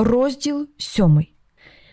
Розділ сьомий.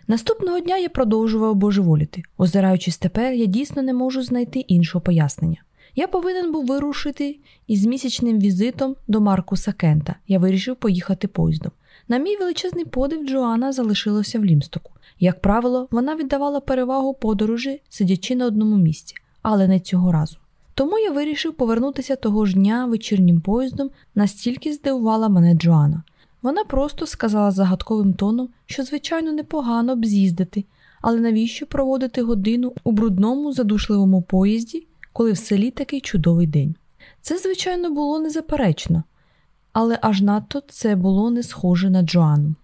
Наступного дня я продовжував божеволіти. Озираючись тепер, я дійсно не можу знайти іншого пояснення. Я повинен був вирушити із місячним візитом до Маркуса Кента. Я вирішив поїхати поїздом. На мій величезний подив Джоанна залишилася в Лімстоку. Як правило, вона віддавала перевагу подорожі, сидячи на одному місці, але не цього разу. Тому я вирішив повернутися того ж дня вечірнім поїздом, настільки здивувала мене Джоанна. Вона просто сказала загадковим тоном, що, звичайно, непогано б з'їздити, але навіщо проводити годину у брудному, задушливому поїзді, коли в селі такий чудовий день? Це, звичайно, було незаперечно, але аж надто це було не схоже на Джоанну.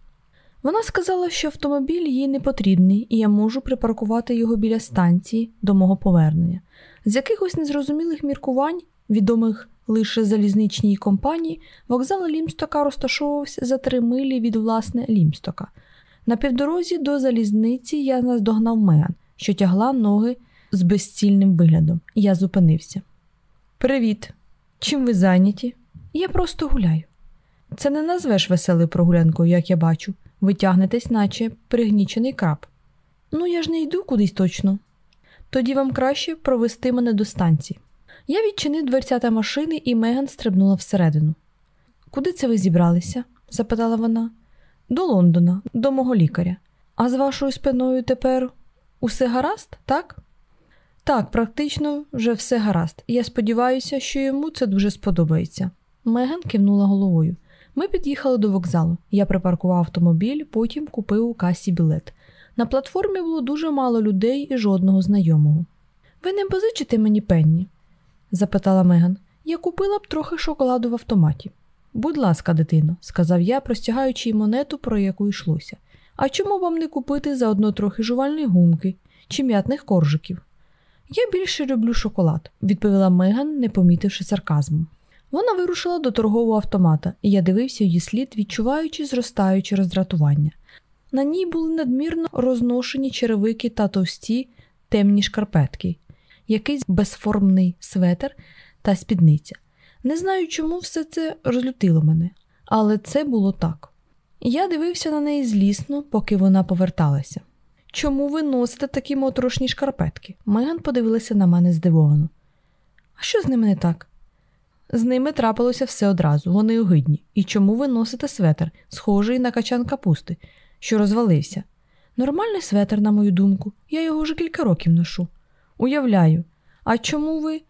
Вона сказала, що автомобіль їй не потрібний, і я можу припаркувати його біля станції до мого повернення. З якихось незрозумілих міркувань, відомих лише залізничній компанії, вокзал Лімстока розташовувався за три милі від власне Лімстока. На півдорозі до залізниці я наздогнав Меган, що тягла ноги з безцільним виглядом. Я зупинився. Привіт! Чим ви зайняті? Я просто гуляю. Це не назвеш веселою прогулянкою, як я бачу. Ви тягнетесь, наче пригнічений краб. Ну, я ж не йду кудись точно. Тоді вам краще провести мене до станції. Я відчинив дверцята машини, і Меган стрибнула всередину. Куди це ви зібралися? запитала вона. До Лондона, до мого лікаря. А з вашою спиною тепер усе гаразд, так? Так, практично вже все гаразд, я сподіваюся, що йому це дуже сподобається. Меган кивнула головою. Ми під'їхали до вокзалу. Я припаркував автомобіль, потім купив у касі білет. На платформі було дуже мало людей і жодного знайомого. Ви не позичите мені пенні? Запитала Меган. Я купила б трохи шоколаду в автоматі. Будь ласка, дитино, сказав я, простягаючи їй монету, про яку йшлося. А чому вам не купити заодно трохи жувальної гумки чи м'ятних коржиків? Я більше люблю шоколад, відповіла Меган, не помітивши сарказму. Вона вирушила до торгового автомата, і я дивився її слід, відчуваючи зростаюче роздратування. На ній були надмірно розношені черевики та товсті темні шкарпетки, якийсь безформний светер та спідниця. Не знаю, чому все це розлютило мене, але це було так. Я дивився на неї злісно, поки вона поверталася. Чому ви носите такі моторошні шкарпетки? Меган подивилася на мене здивовано. А що з ними не так? З ними трапилося все одразу, вони огидні. І чому ви носите светер, схожий на качан капусти, що розвалився? Нормальний светер, на мою думку, я його вже кілька років ношу. Уявляю, а чому ви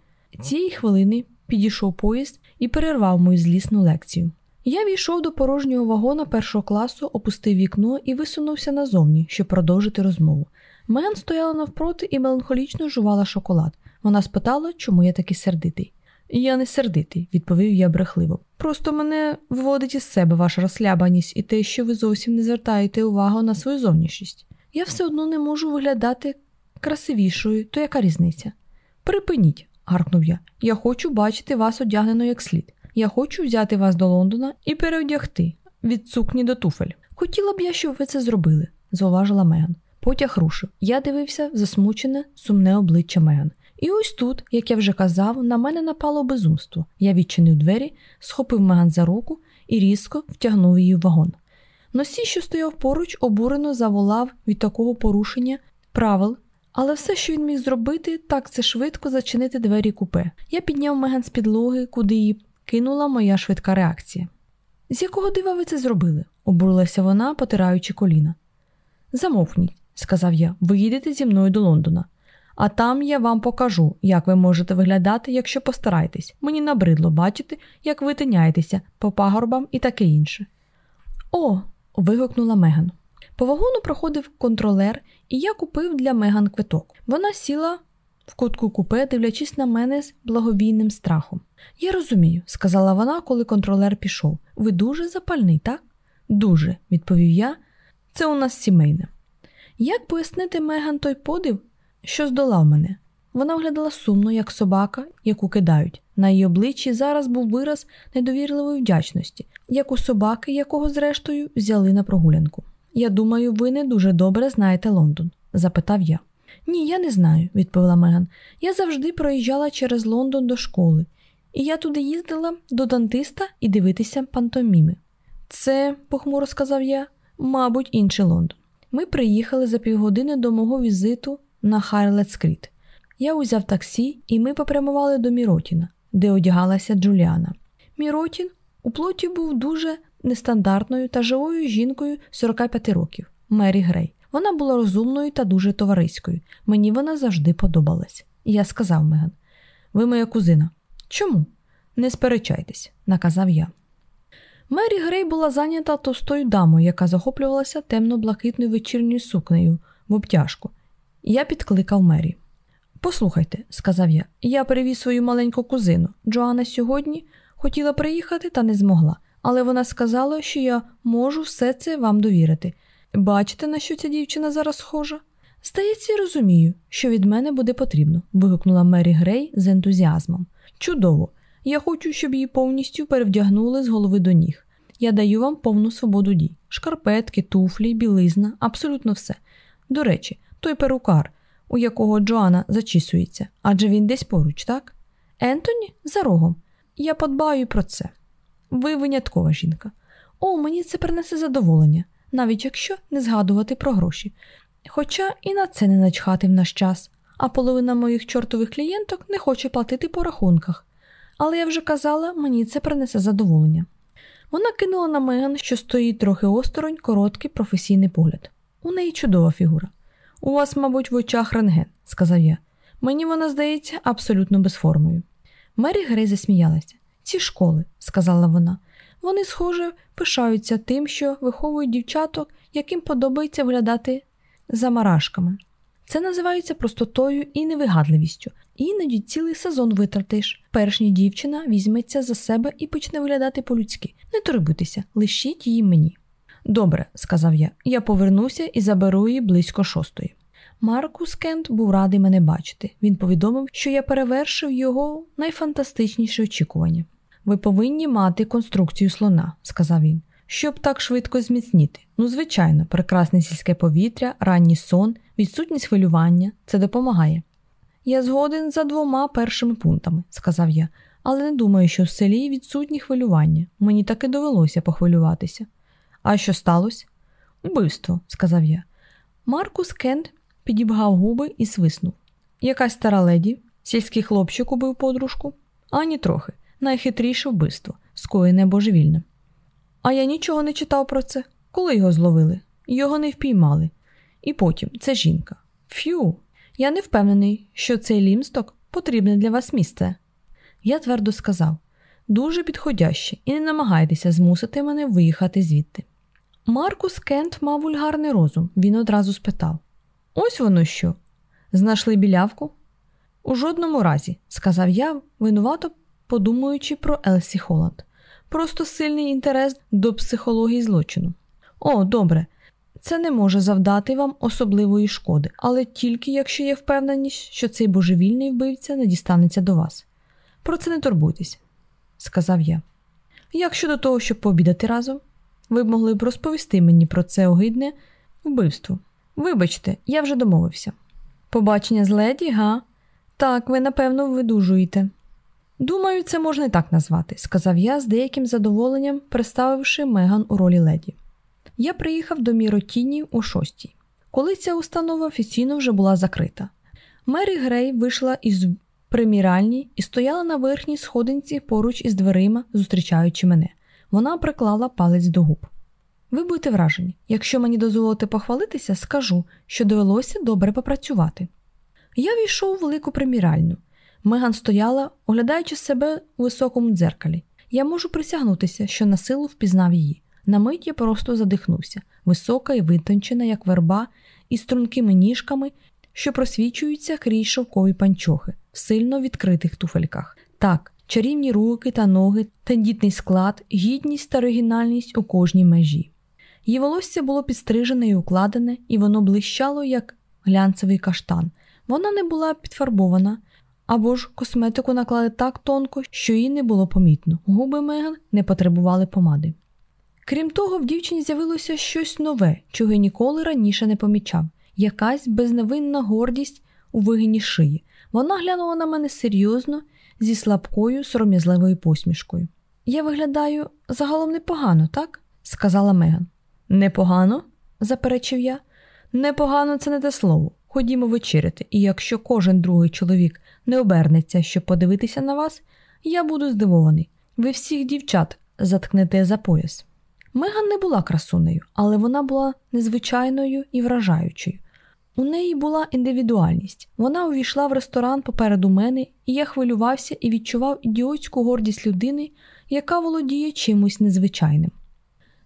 цієї хвилини підійшов поїзд і перервав мою злісну лекцію? Я війшов до порожнього вагона першого класу, опустив вікно і висунувся назовні, щоб продовжити розмову. Меган стояла навпроти і меланхолічно жувала шоколад. Вона спитала, чому я такий сердитий. Я не сердитий, відповів я брехливо. Просто мене виводить із себе ваша розслябаність і те, що ви зовсім не звертаєте увагу на свою зовнішність. Я все одно не можу виглядати красивішою, то яка різниця? Припиніть, гаркнув я. Я хочу бачити вас одягнено як слід. Я хочу взяти вас до Лондона і переодягти від сукні до туфель. Хотіла б я, щоб ви це зробили, зауважила Меган. Потяг рушив. Я дивився в засмучене, сумне обличчя Меган. І ось тут, як я вже казав, на мене напало безумство. Я відчинив двері, схопив Меган за руку і різко втягнув її в вагон. Носій, що стояв поруч, обурено заволав від такого порушення правил, але все, що він міг зробити, так це швидко зачинити двері купе. Я підняв Меган з підлоги, куди її кинула моя швидка реакція. З якого дива ви це зробили? обурилася вона, потираючи коліна. Замовкніть, сказав я, ви їдете зі мною до Лондона. А там я вам покажу, як ви можете виглядати, якщо постараєтесь. Мені набридло бачити, як ви тиняєтеся по пагорбам і таке інше. О. вигукнула Меган. По вагону проходив контролер, і я купив для Меган квиток. Вона сіла в кутку купе, дивлячись на мене з благовійним страхом. Я розумію, сказала вона, коли контролер пішов. Ви дуже запальний, так? Дуже, відповів я. Це у нас сімейне. Як пояснити Меган той подив, що здолав мене? Вона виглядала сумно, як собака, яку кидають. На її обличчі зараз був вираз недовірливої вдячності, як у собаки, якого, зрештою, взяли на прогулянку. Я думаю, ви не дуже добре знаєте Лондон? запитав я. Ні, я не знаю, відповіла Меган. Я завжди проїжджала через Лондон до школи, і я туди їздила до дантиста і дивитися пантоміми. Це, похмуро сказав я, мабуть, інший Лондон. Ми приїхали за півгодини до мого візиту на Харлі-стріт. Я узяв таксі, і ми попрямували до Міротіна, де одягалася Джуліана. Міротін у плоті був дуже нестандартною та живою жінкою 45 років Мері Грей. Вона була розумною та дуже товариською. Мені вона завжди подобалась. Я сказав Меган: Ви моя кузина. Чому? Не сперечайтесь, наказав я. Мері Грей була зайнята товстою дамою, яка захоплювалася темно-блакитною вечірньою сукнею в обтяжку. Я підкликав Мері. Послухайте, сказав я, я привіз свою маленьку кузину. Джоанна сьогодні хотіла приїхати та не змогла, але вона сказала, що я можу все це вам довірити. Бачите, на що ця дівчина зараз схожа? Здається, розумію, що від мене буде потрібно, вигукнула Мері Грей з ентузіазмом. Чудово! Я хочу, щоб її повністю перевдягнули з голови до ніг. Я даю вам повну свободу дій: шкарпетки, туфлі, білизна, абсолютно все. До речі, той перукар, у якого Джоанна зачісується, адже він десь поруч, так? Ентоні за рогом. Я подбаю про це. Ви виняткова жінка. О, мені це принесе задоволення, навіть якщо не згадувати про гроші. Хоча і на це не начхати в наш час, а половина моїх чортових клієнток не хоче платити по рахунках. Але я вже казала, мені це принесе задоволення. Вона кинула на Меган, що стоїть трохи осторонь, короткий професійний погляд. У неї чудова фігура. У вас, мабуть, в очах рентген, сказав я. Мені вона здається абсолютно безформою. Мері Грей засміялася. Ці школи, сказала вона. Вони, схоже, пишаються тим, що виховують дівчаток, яким подобається виглядати замарашками. Це називається простотою і невигадливістю. Іноді цілий сезон витратиш, перш ніж дівчина візьметься за себе і почне виглядати по-людськи. Не турбуйтеся, лишіть її мені. Добре, сказав я, я повернуся і заберу її близько шостої. Маркус Кент був радий мене бачити. Він повідомив, що я перевершив його найфантастичніші очікування. Ви повинні мати конструкцію слона, сказав він, щоб так швидко зміцніти. Ну, звичайно, прекрасне сільське повітря, ранній сон, відсутність хвилювання це допомагає. Я згоден за двома першими пунктами, сказав я, але не думаю, що в селі відсутні хвилювання. Мені таки довелося похвилюватися. А що сталося? Убивство, сказав я. Маркус Кент підібгав губи і свиснув. Якась стара леді, сільський хлопчик убив подружку, ані трохи, найхитріше вбивство, скоєне божевільне. А я нічого не читав про це. Коли його зловили? Його не впіймали. І потім це жінка. Фью, я не впевнений, що цей лімсток потрібне для вас місце. Я твердо сказав дуже підходяще, і не намагайтеся змусити мене виїхати звідти. Маркус Кент мав вульгарний розум, він одразу спитав: Ось воно що? Знайшли білявку? У жодному разі, сказав я, винувато подумаючи про Елсі Холланд. Просто сильний інтерес до психології злочину. О, добре, це не може завдати вам особливої шкоди, але тільки якщо є впевненість, що цей божевільний вбивця не дістанеться до вас. Про це не турбуйтесь, сказав я. Як щодо того, щоб пообідати разом, ви б могли б розповісти мені про це огидне вбивство. Вибачте, я вже домовився. Побачення з леді, га? Так, ви, напевно, видужуєте. Думаю, це можна і так назвати, сказав я з деяким задоволенням, представивши Меган у ролі леді. Я приїхав до Міротіні о шостій, коли ця установа офіційно вже була закрита. Мері Грей вийшла із приміральні і стояла на верхній сходинці поруч із дверима, зустрічаючи мене. Вона приклала палець до губ. Ви будете вражені, якщо мені дозволите похвалитися, скажу, що довелося добре попрацювати. Я війшов у велику приміральню. Меган стояла, оглядаючи себе у високому дзеркалі. Я можу присягнутися, що на силу впізнав її. На мить я просто задихнувся, висока і витончена, як верба, із стрункими ніжками, що просвічуються крізь шовкові панчохи, в сильно відкритих туфельках. Так, чарівні руки та ноги, тендітний склад, гідність та оригінальність у кожній межі. Її волосся було підстрижене і укладене, і воно блищало, як глянцевий каштан. Вона не була підфарбована, або ж косметику наклали так тонко, що її не було помітно. Губи Меган не потребували помади. Крім того, в дівчині з'явилося щось нове, чого ніколи раніше не помічав якась безневинна гордість у вигині шиї. Вона глянула на мене серйозно, зі слабкою, сором'язливою посмішкою. Я виглядаю загалом непогано, так? сказала Меган. Непогано, заперечив я. Непогано це не те слово. Ходімо вечеряти, і якщо кожен другий чоловік не обернеться, щоб подивитися на вас, я буду здивований. Ви всіх дівчат заткнете за пояс. Меган не була красунею, але вона була незвичайною і вражаючою. У неї була індивідуальність. Вона увійшла в ресторан попереду мене, і я хвилювався і відчував ідіотську гордість людини, яка володіє чимось незвичайним.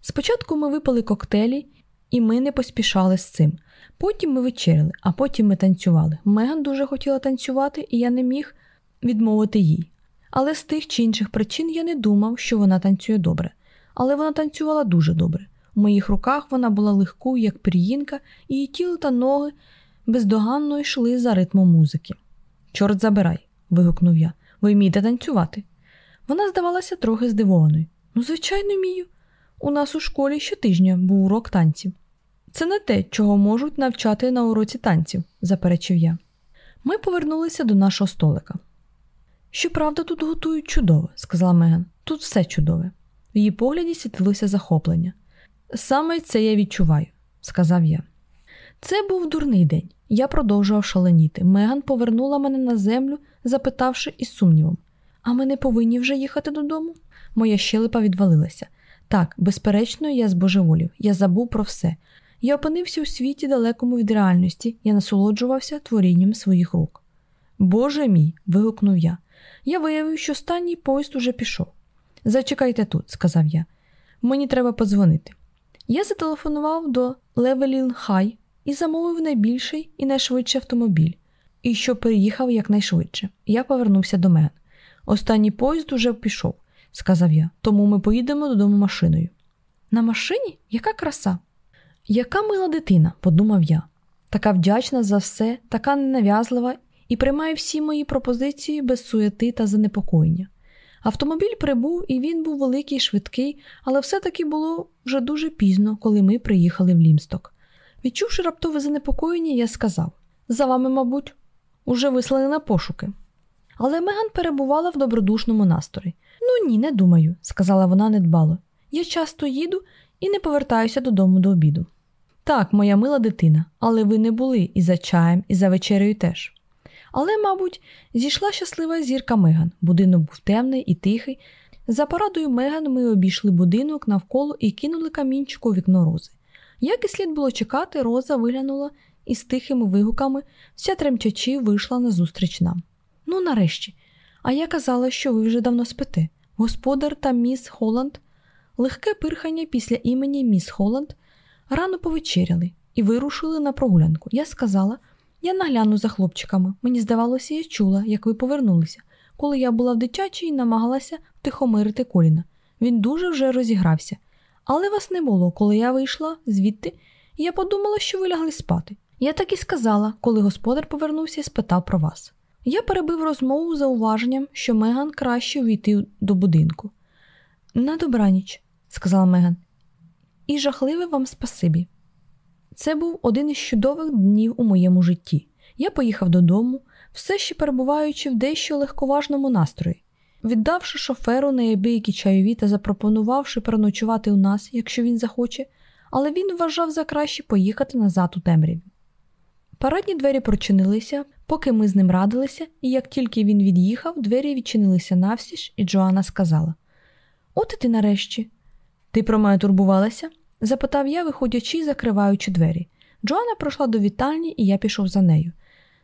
Спочатку ми випили коктейлі, і ми не поспішали з цим. Потім ми вечеряли, а потім ми танцювали. Меган дуже хотіла танцювати, і я не міг відмовити їй. Але з тих чи інших причин я не думав, що вона танцює добре. Але вона танцювала дуже добре. У моїх руках вона була легкою, як пір'їнка, і її тіло та ноги бездоганно йшли за ритмом музики. Чорт забирай, вигукнув я. Ви вмієте танцювати? Вона здавалася трохи здивованою. Ну, звичайно, вмію. У нас у школі щотижня був урок танців. Це не те, чого можуть навчати на уроці танців, заперечив я. Ми повернулися до нашого столика. Щоправда, тут готують чудово, сказала Меган. Тут все чудове. В її погляді світилося захоплення. Саме це я відчуваю, сказав я. Це був дурний день. Я продовжував шаленіти. Меган повернула мене на землю, запитавши із сумнівом: А ми не повинні вже їхати додому? Моя щелепа відвалилася. Так, безперечно, я збожеволів, я забув про все. Я опинився у світі далекому від реальності, я насолоджувався творінням своїх рук. Боже мій. вигукнув я. Я виявив, що останній поїзд уже пішов. Зачекайте тут, сказав я. Мені треба подзвонити. Я зателефонував до Левелін Хай і замовив найбільший і найшвидший автомобіль, і що переїхав якнайшвидше. Я повернувся до Меган. Останній поїзд уже пішов, сказав я, тому ми поїдемо додому машиною. На машині? Яка краса? Яка мила дитина, подумав я, така вдячна за все, така ненав'язлива і приймає всі мої пропозиції без суєти та занепокоєння. Автомобіль прибув, і він був великий, швидкий, але все-таки було вже дуже пізно, коли ми приїхали в Лімсток. Відчувши раптове занепокоєння, я сказав: За вами, мабуть, уже вислали на пошуки. Але Меган перебувала в добродушному настрої. Ну ні, не думаю, сказала вона недбало. Я часто їду і не повертаюся додому до обіду. Так, моя мила дитина, але ви не були і за чаєм, і за вечерею теж. Але, мабуть, зійшла щаслива зірка Меган. Будинок був темний і тихий. За порадою Меган ми обійшли будинок навколо і кинули камінчику у вікно рози. Як і слід було чекати, роза виглянула і з тихими вигуками, вся тремтячи, вийшла назустріч нам. Ну, нарешті. А я казала, що ви вже давно спите. Господар та міс Холланд, легке пирхання після імені міс Холланд, рано повечеряли і вирушили на прогулянку. Я сказала, я нагляну за хлопчиками. Мені здавалося, я чула, як ви повернулися. Коли я була в дитячій, намагалася втихомирити коліна. Він дуже вже розігрався. Але вас не було, коли я вийшла звідти, я подумала, що ви лягли спати. Я так і сказала, коли господар повернувся і спитав про вас. Я перебив розмову зауваженням, що Меган краще увійти до будинку. На добраніч, сказала Меган, і жахливе вам спасибі. Це був один із чудових днів у моєму житті. Я поїхав додому, все ще перебуваючи в дещо легковажному настрої, віддавши шоферу неябиякі чайові та запропонувавши переночувати у нас, якщо він захоче, але він вважав за краще поїхати назад у темряві. Парадні двері прочинилися, поки ми з ним радилися, і як тільки він від'їхав, двері відчинилися навсіж, і Джоанна сказала: От і ти нарешті. Ти про мене турбувалася? запитав я, виходячи і закриваючи двері. Джоанна пройшла до вітальні, і я пішов за нею.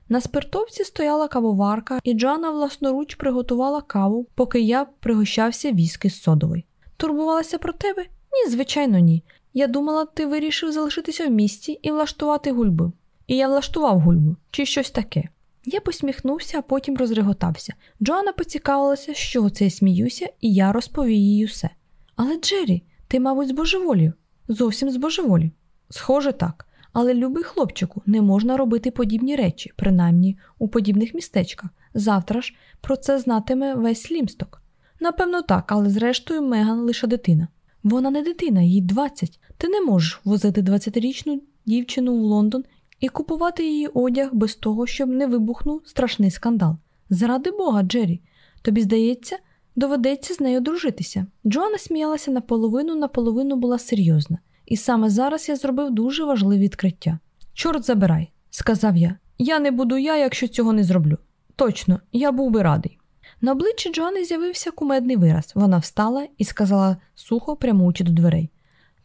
На спиртовці стояла кавоварка, і Джоанна власноруч приготувала каву, поки я пригощався віски з содовий. Турбувалася про тебе? Ні, звичайно, ні. Я думала, ти вирішив залишитися в місті і влаштувати гульбу. І я влаштував гульбу, чи щось таке. Я посміхнувся, а потім розреготався. Джоанна поцікавилася, з чого це я сміюся, і я розповів їй усе. Але, Джері, ти, мабуть, збожеволів. Зовсім збожеволів. Схоже, так. Але, любий хлопчику, не можна робити подібні речі, принаймні у подібних містечках. Завтра ж про це знатиме весь лімсток. Напевно, так, але зрештою Меган лише дитина. Вона не дитина, їй 20. Ти не можеш возити 20-річну дівчину в Лондон і купувати її одяг без того, щоб не вибухнув страшний скандал. Заради Бога, Джері, тобі здається, доведеться з нею дружитися. Джоанна сміялася наполовину, наполовину була серйозна, і саме зараз я зробив дуже важливе відкриття. Чорт забирай, сказав я. Я не буду я, якщо цього не зроблю. Точно, я був би радий. На обличчі Джоанни з'явився кумедний вираз. Вона встала і сказала сухо, прямуючи до дверей.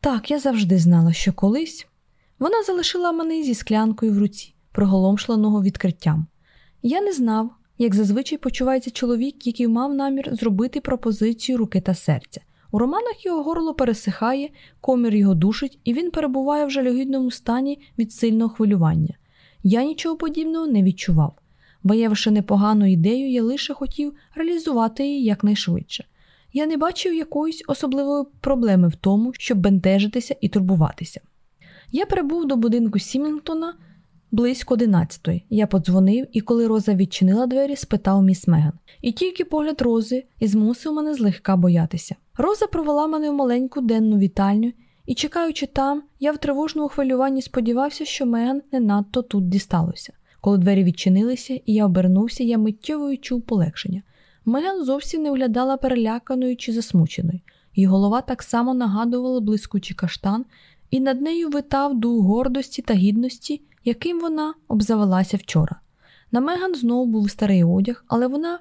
Так, я завжди знала, що колись. Вона залишила мене зі склянкою в руці, приголомшленого відкриттям. Я не знав, як зазвичай почувається чоловік, який мав намір зробити пропозицію руки та серця. У романах його горло пересихає, комір його душить, і він перебуває в жалюгідному стані від сильного хвилювання. Я нічого подібного не відчував. Виявивши непогану ідею, я лише хотів реалізувати її якнайшвидше. Я не бачив якоїсь особливої проблеми в тому, щоб бентежитися і турбуватися. Я прибув до будинку Сімінгтона близько одинадцятої. Я подзвонив, і коли Роза відчинила двері, спитав міс Меган. І тільки погляд Рози і змусив мене злегка боятися. Роза провела мене в маленьку денну вітальню, і, чекаючи там, я в тривожному хвилюванні сподівався, що Меган не надто тут дісталося. Коли двері відчинилися, і я обернувся, я миттєво відчув полегшення. Меган зовсім не виглядала переляканою чи засмученою, її голова так само нагадувала блискучий каштан, і над нею витав дух гордості та гідності, яким вона обзавелася вчора. На Меган знову був старий одяг, але вона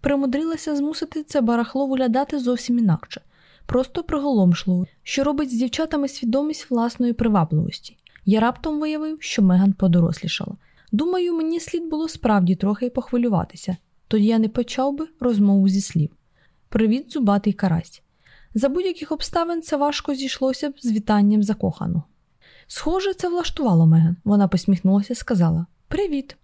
примудрилася змусити це барахло виглядати зовсім інакше, просто приголомшливо, що робить з дівчатами свідомість власної привабливості. Я раптом виявив, що Меган подорослішала. Думаю, мені слід було справді трохи похвилюватися, тоді я не почав би розмову зі слів. Привіт, зубатий карась. За будь-яких обставин це важко зійшлося б з вітанням закоханого. Схоже, це влаштувало Меган. Вона посміхнулася і сказала: Привіт.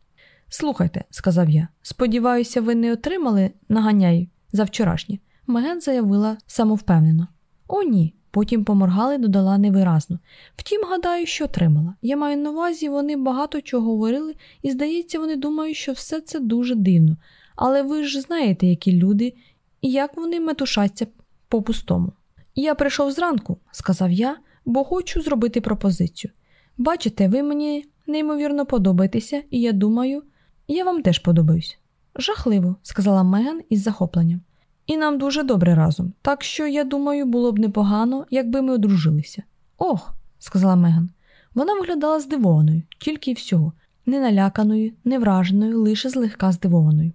Слухайте, сказав я. Сподіваюся, ви не отримали наганяй за вчорашнє. Меган заявила самовпевнено. О, ні. Потім поморгала і додала невиразно. Втім, гадаю, що отримала. Я маю на увазі, вони багато чого говорили, і, здається, вони думають, що все це дуже дивно. Але ви ж знаєте, які люди і як вони метушаться по пустому. Я прийшов зранку, сказав я, бо хочу зробити пропозицію. Бачите, ви мені неймовірно подобаєтеся, і я думаю, я вам теж подобаюсь. Жахливо, сказала Меган із захопленням. І нам дуже добре разом, так що, я думаю, було б непогано, якби ми одружилися. Ох, сказала Меган. Вона виглядала здивованою, тільки й всього, не наляканою, не враженою, лише злегка здивованою.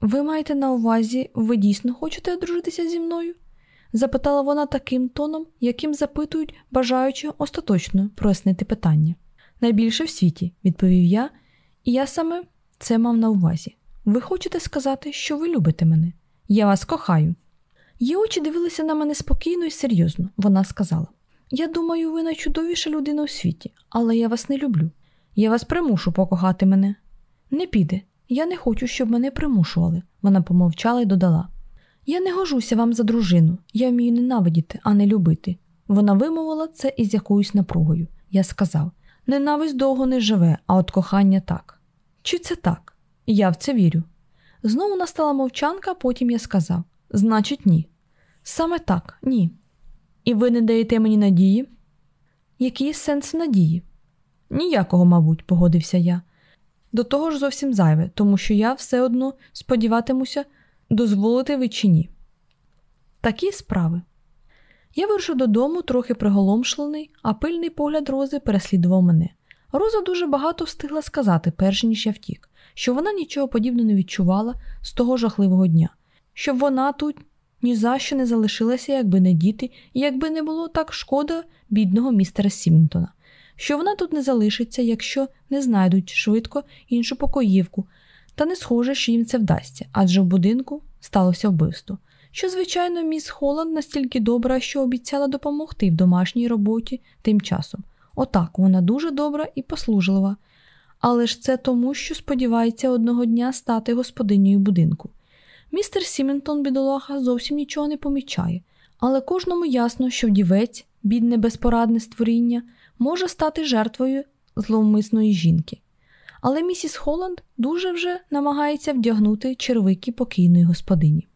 Ви маєте на увазі, ви дійсно хочете одружитися зі мною? Запитала вона таким тоном, яким запитують, бажаючи остаточно прояснити питання. Найбільше в світі, відповів я, і я саме це мав на увазі. Ви хочете сказати, що ви любите мене? Я вас кохаю. Її очі дивилися на мене спокійно і серйозно. Вона сказала: Я думаю, ви найчудовіша людина у світі, але я вас не люблю. Я вас примушу покохати мене. Не піде. Я не хочу, щоб мене примушували. Вона помовчала і додала. Я не гожуся вам за дружину, я вмію ненавидіти, а не любити. Вона вимовила це із якоюсь напругою. Я сказав: ненависть довго не живе, а от кохання так. Чи це так? Я в це вірю. Знову настала мовчанка, потім я сказав: Значить, ні. Саме так, ні. І ви не даєте мені надії? Який сенс надії? Ніякого, мабуть, погодився я. До того ж зовсім зайве, тому що я все одно сподіватимуся дозволити ви чи ні. Такі справи. Я вирушив додому, трохи приголомшлений, а пильний погляд Рози переслідував мене. Роза дуже багато встигла сказати, перш ніж я втік, що вона нічого подібного не відчувала з того жахливого дня, щоб вона тут ні за що не залишилася, якби не діти, і якби не було так шкода бідного містера Сімінтона, що вона тут не залишиться, якщо не знайдуть швидко іншу покоївку, та не схоже, що їм це вдасться, адже в будинку сталося вбивство. Що, звичайно, міс Холланд настільки добра, що обіцяла допомогти в домашній роботі тим часом. Отак, вона дуже добра і послужлива. Але ж це тому, що сподівається одного дня стати господинею будинку. Містер Сіментон, бідолаха, зовсім нічого не помічає, але кожному ясно, що вдівець, бідне безпорадне створіння, може стати жертвою зловмисної жінки. Але місіс Холланд дуже вже намагається вдягнути червики покійної господині.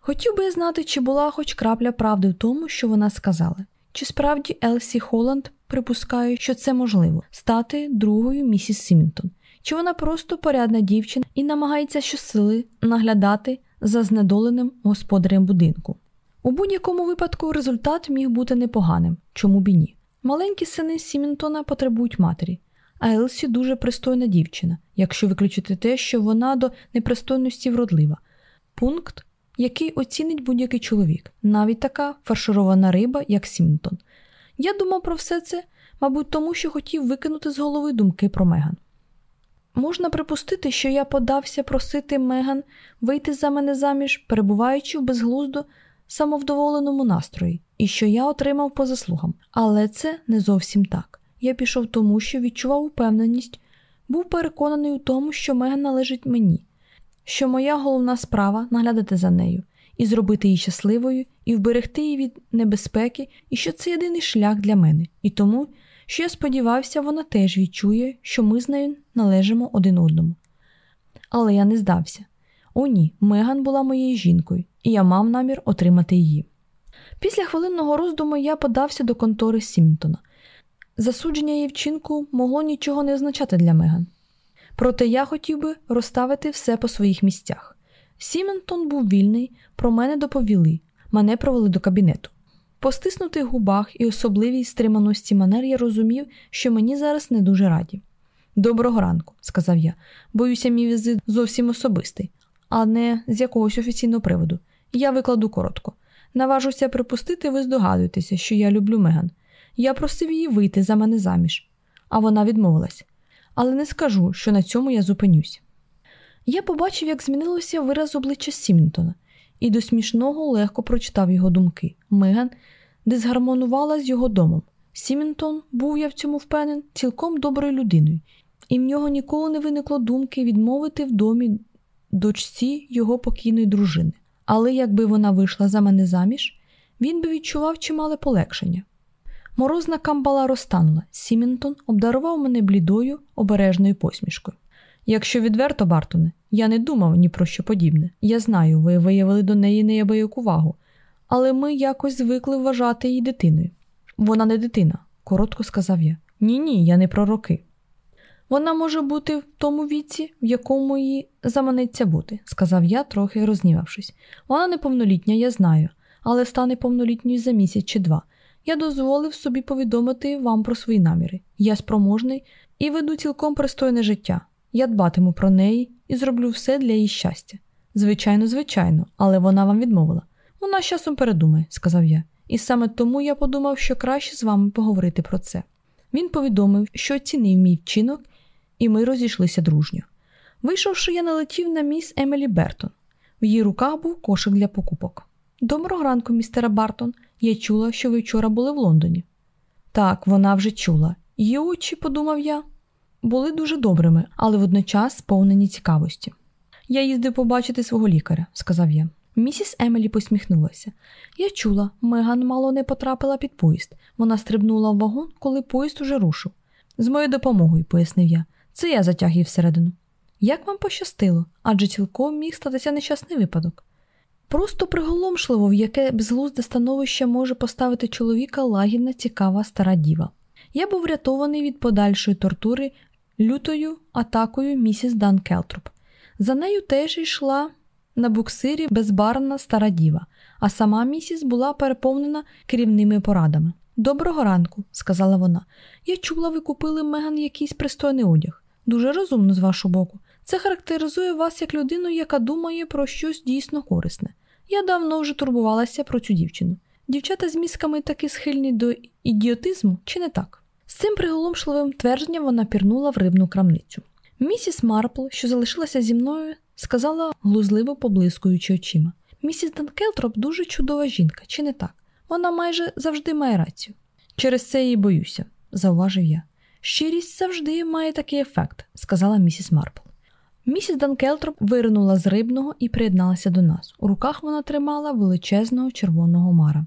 Хотів би я знати, чи була хоч крапля правди в тому, що вона сказала, чи справді Елсі Холланд припускає, що це можливо стати другою місіс Сімінтон, чи вона просто порядна дівчина і намагається щосили наглядати за знедоленим господарем будинку. У будь-якому випадку результат міг бути непоганим, чому б і ні. Маленькі сини Сімінтона потребують матері, а Елсі дуже пристойна дівчина, якщо виключити те, що вона до непристойності вродлива. Пункт, який оцінить будь-який чоловік, навіть така фарширована риба, як Сімінтон. Я думав про все це, мабуть, тому що хотів викинути з голови думки про Меган. Можна припустити, що я подався просити Меган вийти за мене заміж, перебуваючи в безглуздо самовдоволеному настрої, і що я отримав по заслугам. Але це не зовсім так. Я пішов тому, що відчував упевненість, був переконаний у тому, що Меган належить мені, що моя головна справа наглядати за нею, і зробити її щасливою, і вберегти її від небезпеки, і що це єдиний шлях для мене, і тому, що я сподівався, вона теж відчує, що ми з нею належимо один одному. Але я не здався. О, ні, Меган була моєю жінкою, і я мав намір отримати її. Після хвилинного роздуму я подався до контори Сімтона. Засудження її вчинку могло нічого не означати для Меган. Проте я хотів би розставити все по своїх місцях. Сіментон був вільний, про мене доповіли, мене провели до кабінету. По стиснутих губах і особливій стриманості манер я розумів, що мені зараз не дуже раді. Доброго ранку, сказав я. Боюся, мій візит зовсім особистий, а не з якогось офіційного приводу. Я викладу коротко. Наважуся припустити, ви здогадуєтеся, що я люблю Меган. Я просив її вийти за мене заміж, а вона відмовилась. Але не скажу, що на цьому я зупинюсь. Я побачив, як змінилося вираз обличчя Сімінтона, і до смішного легко прочитав його думки. Меган дисгармонувала з його домом. Сімінтон, був я в цьому впевнен, цілком доброю людиною, і в нього ніколи не виникло думки відмовити в домі дочці його покійної дружини. Але якби вона вийшла за мене заміж, він би відчував чимале полегшення. Морозна камбала розтанула, Сімінтон обдарував мене блідою, обережною посмішкою. Якщо відверто, Бартоне, я не думав ні про що подібне. Я знаю, ви виявили до неї неябияку увагу, але ми якось звикли вважати її дитиною. Вона не дитина, коротко сказав я. Ні, ні, я не про роки. Вона може бути в тому віці, в якому їй заманеться бути, сказав я, трохи рознівавшись. Вона неповнолітня, я знаю, але стане повнолітньою за місяць чи два. Я дозволив собі повідомити вам про свої наміри. Я спроможний і веду цілком пристойне життя. Я дбатиму про неї і зроблю все для її щастя. Звичайно, звичайно, але вона вам відмовила. Вона з часом передумає, сказав я, і саме тому я подумав, що краще з вами поговорити про це. Він повідомив, що оцінив мій вчинок, і ми розійшлися дружньо. Вийшовши, я налетів на міс Емілі Бертон. В її руках був кошик для покупок. Доброго ранку, містера Бартон. Я чула, що ви вчора були в Лондоні. Так, вона вже чула. Її очі, подумав я, були дуже добрими, але водночас сповнені цікавості. Я їздив побачити свого лікаря, сказав я. Місіс Емілі посміхнулася. Я чула, Меган мало не потрапила під поїзд. Вона стрибнула в вагон, коли поїзд уже рушив. З моєю допомогою, пояснив я. Це я затяг її всередину. Як вам пощастило? Адже цілком міг статися нещасний випадок. Просто приголомшливо, в яке безглузде становище може поставити чоловіка лагідна, цікава стара діва. Я був врятований від подальшої тортури лютою атакою місіс Дан Келтроп. За нею теж йшла на буксирі безбарна стара діва, а сама місіс була переповнена керівними порадами. Доброго ранку, сказала вона. Я чула, ви купили Меган якийсь пристойний одяг. Дуже розумно з вашого боку. Це характеризує вас як людину, яка думає про щось дійсно корисне. Я давно вже турбувалася про цю дівчину. Дівчата з мізками таки схильні до ідіотизму, чи не так? З цим приголомшливим твердженням вона пірнула в рибну крамницю. Місіс Марпл, що залишилася зі мною, сказала глузливо поблискуючи очима. Місіс Дейн Келтроп дуже чудова жінка, чи не так? Вона майже завжди має рацію. Через це її боюся, зауважив я. Щирість завжди має такий ефект, сказала місіс Марпл. Місіс Дейн Келтроп виринула з рибного і приєдналася до нас. У руках вона тримала величезного червоного омара.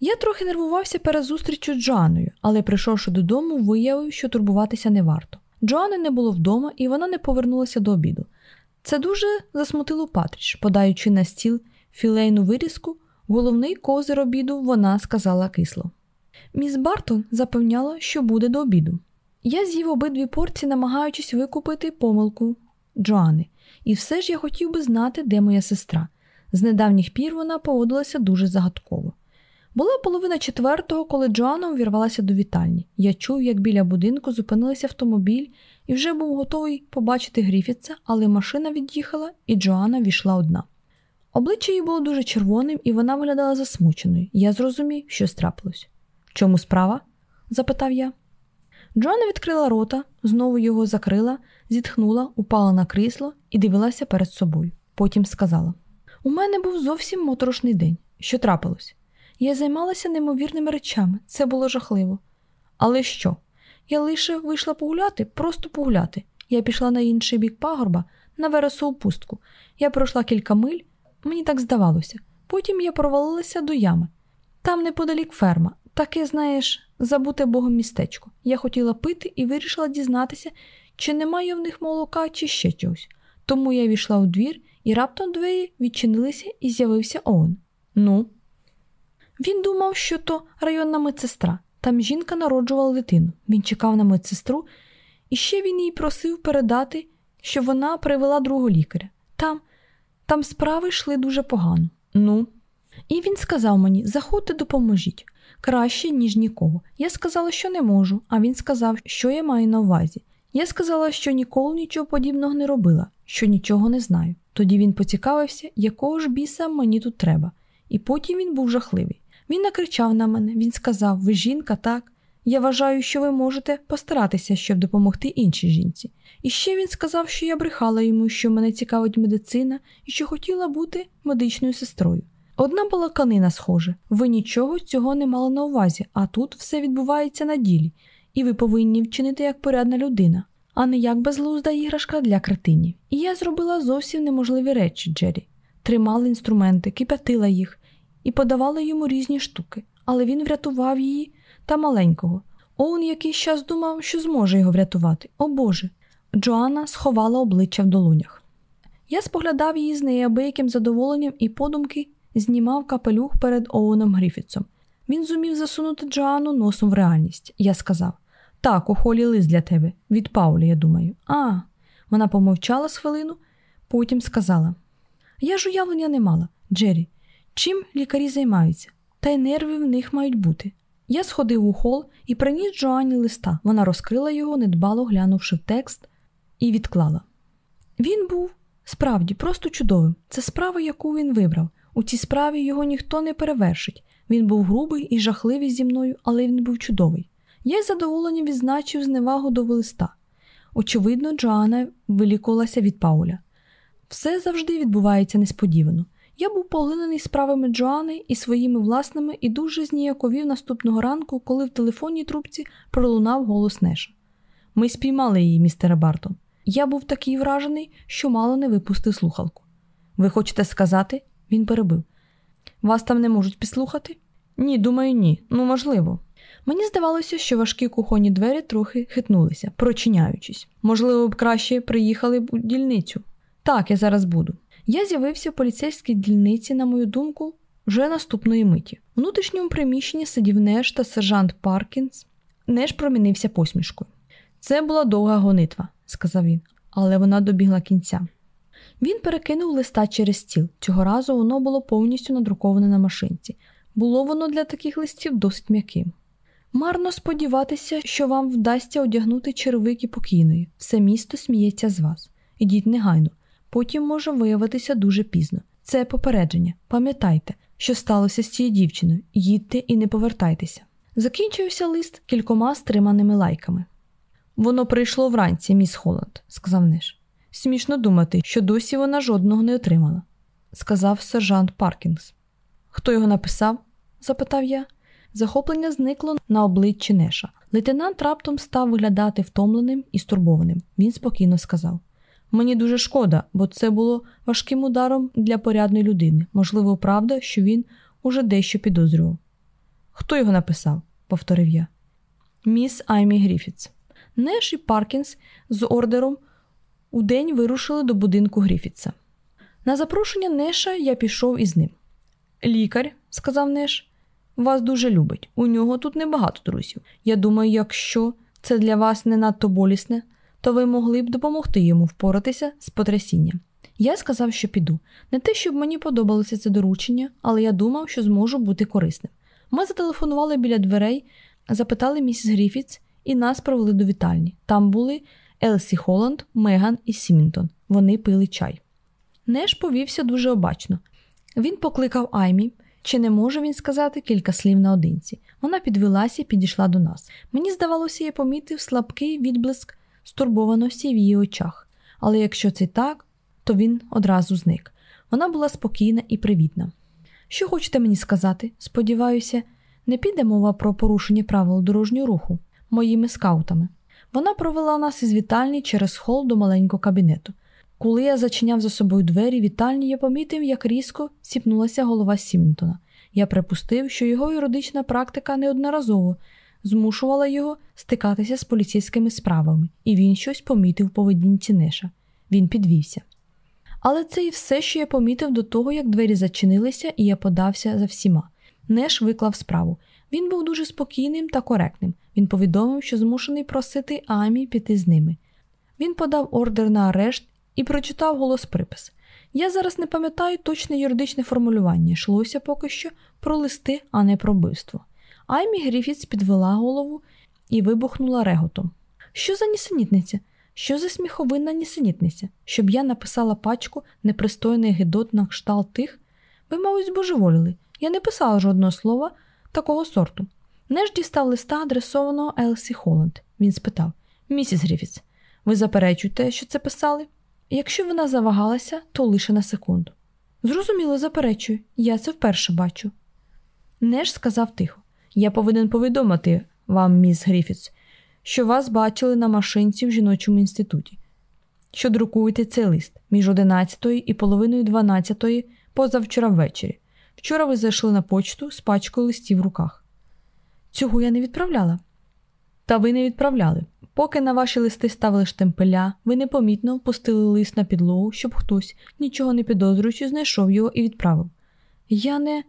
Я трохи нервувався перед зустрічю з Джоанною, але, прийшовши додому, виявив, що турбуватися не варто. Джоанни не було вдома, і вона не повернулася до обіду. Це дуже засмутило Патріч, подаючи на стіл філейну вирізку, головний козир обіду вона сказала кисло. Міс Бартон запевняла, що буде до обіду. Я з'їв обидві порції, намагаючись викупити помилку Джоанни, і все ж я хотів би знати, де моя сестра. З недавніх пір вона поводилася дуже загадково. Була половина четвертого, коли Джоанна увірвалася до вітальні. Я чув, як біля будинку зупинилися автомобіль і вже був готовий побачити Гріфітса, але машина від'їхала, і Джоанна війшла одна. Обличчя її було дуже червоним, і вона виглядала засмученою. Я зрозумів, що страпилось. Чому справа? запитав я. Джоанна відкрила рота, знову його закрила, зітхнула, упала на крісло і дивилася перед собою. Потім сказала: У мене був зовсім моторошний день. Що трапилось? Я займалася неймовірними речами, це було жахливо. Але що? Я лише вийшла погуляти, просто погуляти. Я пішла на інший бік пагорба, на вересову пустку. Я пройшла кілька миль, мені так здавалося. Потім я провалилася до ями. Там неподалік ферма, таке, знаєш, забуте Богом містечко. Я хотіла пити і вирішила дізнатися, чи немає в них молока, чи ще чогось. Тому я війшла у двір, і раптом двері відчинилися і з'явився Оуен. Ну. Він думав, що то районна медсестра. Там жінка народжувала дитину. Він чекав на медсестру, і ще він їй просив передати, що вона привела другого лікаря. Там, там справи йшли дуже погано. Ну. І він сказав мені: заходьте, допоможіть. Краще, ніж нікого. Я сказала, що не можу, а він сказав, що я маю на увазі. Я сказала, що ніколи нічого подібного не робила, що нічого не знаю. Тоді він поцікавився, якого ж біса мені тут треба, і потім він був жахливий. Він накричав на мене, він сказав: Ви жінка, так? Я вважаю, що ви можете постаратися, щоб допомогти іншій жінці. І ще він сказав, що я брехала йому, що мене цікавить медицина і що хотіла бути медичною сестрою. Одна була канина схожа, ви нічого цього не мали на увазі, а тут все відбувається на ділі, і ви повинні вчинити як порядна людина, а не як безглузда іграшка для кретинів. І я зробила зовсім неможливі речі, Джері. Тримала інструменти, кипятила їх і подавала йому різні штуки, але він врятував її та маленького. Оун якийсь час думав, що зможе його врятувати. О Боже. Джоанна сховала обличчя в долонях. Я споглядав її з неабияким задоволенням і подумки знімав капелюх перед Оуеном Гріфітсом. Він зумів засунути Джоанну носом в реальність. Я сказав: Так, у холі лист для тебе, від Паулі, я думаю. А. Вона помовчала з хвилину, потім сказала: Я ж уявлення не мала, Джері, чим лікарі займаються, та й нерви в них мають бути. Я сходив у хол і приніс Джоанні листа. Вона розкрила його, недбало глянувши в текст, і відклала. Він був справді просто чудовим. Це справа, яку він вибрав. У цій справі його ніхто не перевершить. Він був грубий і жахливий зі мною, але він був чудовий. Я з задоволенням відзначив зневагу до листа. Очевидно, Джоанна вилікувалася від Пауля. Все завжди відбувається несподівано. Я був поглинений справами Джоани і своїми власними і дуже зніяковів наступного ранку, коли в телефонній трубці пролунав голос Неша. Ми спіймали її, містере Бартон. Я був такий вражений, що мало не випустив слухалку. Ви хочете сказати? Він перебив. Вас там не можуть підслухати? Ні, думаю, ні. Ну, можливо. Мені здавалося, що важкі кухонні двері трохи хитнулися, прочиняючись. Можливо, б краще приїхали б у дільницю. Так, я зараз буду. Я з'явився в поліцейській дільниці, на мою думку, вже наступної миті. У внутрішньому приміщенні сидів Неш та сержант Паркінс. Неш промінився посмішкою. Це була довга гонитва, сказав він, але вона добігла кінця. Він перекинув листа через стіл. Цього разу воно було повністю надруковане на машинці. Було воно для таких листів досить м'яким. Марно сподіватися, що вам вдасться одягнути черевики покійної. Все місто сміється з вас. Ідіть негайно, потім може виявитися дуже пізно. Це попередження. Пам'ятайте, що сталося з цією дівчиною. Їдьте і не повертайтеся. Закінчився лист кількома стриманими лайками. Воно прийшло вранці, міс Холланд, сказав Неш. Смішно думати, що досі вона жодного не отримала, сказав сержант Паркінгс. Хто його написав? запитав я. Захоплення зникло на обличчі Неша. Лейтенант раптом став виглядати втомленим і стурбованим. Він спокійно сказав: Мені дуже шкода, бо це було важким ударом для порядної людини. Можливо, правда, що він уже дещо підозрював. Хто його написав? повторив я. Міс Аймі Гріфітс. Неш і Паркінс з ордером удень вирушили до будинку Гріфітса. На запрошення Неша я пішов із ним. Лікар, сказав Неш, вас дуже любить. У нього тут небагато друзів. Я думаю, якщо це для вас не надто болісне, то ви могли б допомогти йому впоратися з потрясінням. Я сказав, що піду. Не те, щоб мені подобалося це доручення, але я думав, що зможу бути корисним. Ми зателефонували біля дверей, запитали місіс Гріфітс і нас провели до вітальні. Там були Елсі Холланд, Меган і Сімінтон. Вони пили чай. Неш повівся дуже обачно. Він покликав Аймі, чи не може він сказати кілька слів наодинці. Вона підвелася і підійшла до нас. Мені здавалося, я помітив слабкий відблиск стурбованості в її очах, але якщо це так, то він одразу зник. Вона була спокійна і привітна. Що хочете мені сказати? Сподіваюся, не піде мова про порушення правил дорожнього руху моїми скаутами. Вона провела нас із вітальні через хол до маленького кабінету. Коли я зачиняв за собою двері вітальні, я помітив, як різко сіпнулася голова Сімінтона. Я припустив, що його юридична практика неодноразово змушувала його стикатися з поліцейськими справами, і він щось помітив в поведінці Неша. Він підвівся. Але це і все, що я помітив до того, як двері зачинилися, і я подався за всіма. Неш виклав справу. Він був дуже спокійним та коректним. Він повідомив, що змушений просити Амі піти з ними. Він подав ордер на арешт і прочитав голос припис. Я зараз не пам'ятаю точне юридичне формулювання, йшлося поки що про листи, а не про вбивство. Аймі Гріфітс підвела голову і вибухнула реготом. Що за нісенітниця? Що за сміховинна нісенітниця? Щоб я написала пачку непристойних гидот на кшталт тих? Ви, мабуть, збожеволіли. Я не писала жодного слова такого сорту. Неш дістав листа, адресованого Елсі Холланд. Він спитав: Місіс Гріфітс, ви заперечуєте, що це писали? Якщо вона завагалася, то лише на секунду. Зрозуміло, заперечую, я це вперше бачу. Неш сказав тихо: Я повинен повідомити вам, міс Гріфітс, що вас бачили на машинці в жіночому інституті, що друкуєте цей лист між 11 і половиною 12 позавчора ввечері. Вчора ви зайшли на почту з пачкою листів в руках. Цього я не відправляла. Та ви не відправляли. Поки на ваші листи ставили штемпеля, ви непомітно впустили лист на підлогу, щоб хтось, нічого не підозрюючи, знайшов його і відправив. Я не.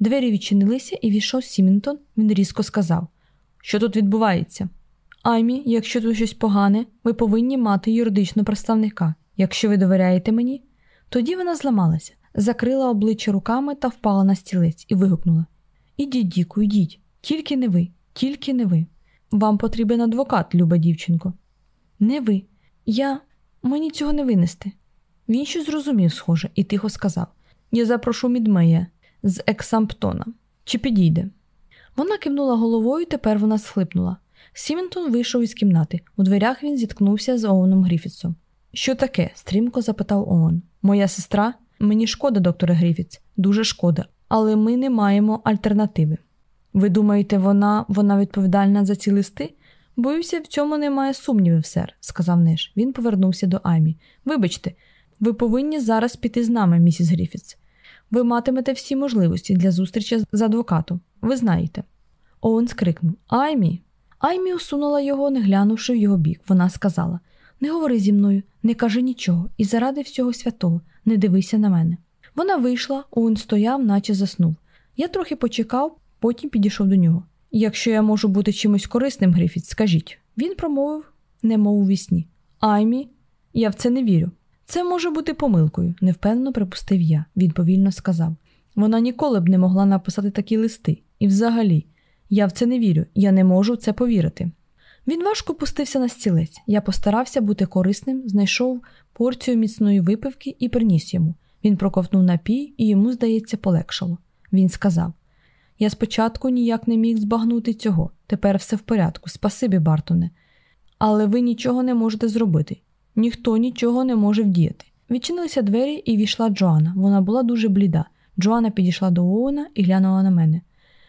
Двері відчинилися і війшов Сімінтон, він різко сказав, що тут відбувається. Аймі, якщо тут щось погане, ви повинні мати юридичного представника. Якщо ви довіряєте мені, тоді вона зламалася, закрила обличчя руками та впала на стілець і вигукнула: Ідіть, Діку, ідіть, тільки не ви, тільки не ви. Вам потрібен адвокат, люба дівчинко. Не ви. Я мені цього не винести. Він щось зрозумів, схоже, і тихо сказав: Я запрошу Мідмея з Ексамптона. Чи підійде? Вона кивнула головою, тепер вона схлипнула. Сімінтон вийшов із кімнати. У дверях він зіткнувся з Оуеном Гріфітсом. Що таке? стрімко запитав Оуен. Моя сестра? Мені шкода, докторе Гріфітс, дуже шкода, але ми не маємо альтернативи. Ви думаєте, вона вона відповідальна за ці листи? Боюся, в цьому немає сумнівів, сер, сказав Неш. Він повернувся до Аймі. Вибачте, ви повинні зараз піти з нами, місіс Гріфітс. Ви матимете всі можливості для зустрічі з адвокатом. Ви знаєте. Оуен скрикнув Аймі. Аймі усунула його, не глянувши в його бік. Вона сказала: Не говори зі мною, не кажи нічого, і заради всього святого, не дивися на мене. Вона вийшла, Оуен стояв, наче заснув. Я трохи почекав, потім підійшов до нього. Якщо я можу бути чимось корисним, Грифіт, скажіть. Він промовив, немов у вісні. Аймі, я в це не вірю. Це може бути помилкою, невпевнено припустив я, він повільно сказав. Вона ніколи б не могла написати такі листи. І взагалі, я в це не вірю, я не можу в це повірити. Він важко пустився на стілець. Я постарався бути корисним, знайшов порцію міцної випивки і приніс йому. Він проковтнув напій, і йому, здається, полегшало. Він сказав: Я спочатку ніяк не міг збагнути цього. Тепер все в порядку, спасибі, Бартоне. Але ви нічого не можете зробити. Ніхто нічого не може вдіяти. Відчинилися двері і війшла Джоанна. Вона була дуже бліда. Джоанна підійшла до Оуена і глянула на мене.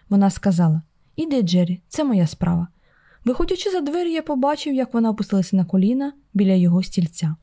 Вона сказала: Іди, Джері, це моя справа. Виходячи за двері, я побачив, як вона опустилася на коліна біля його стільця.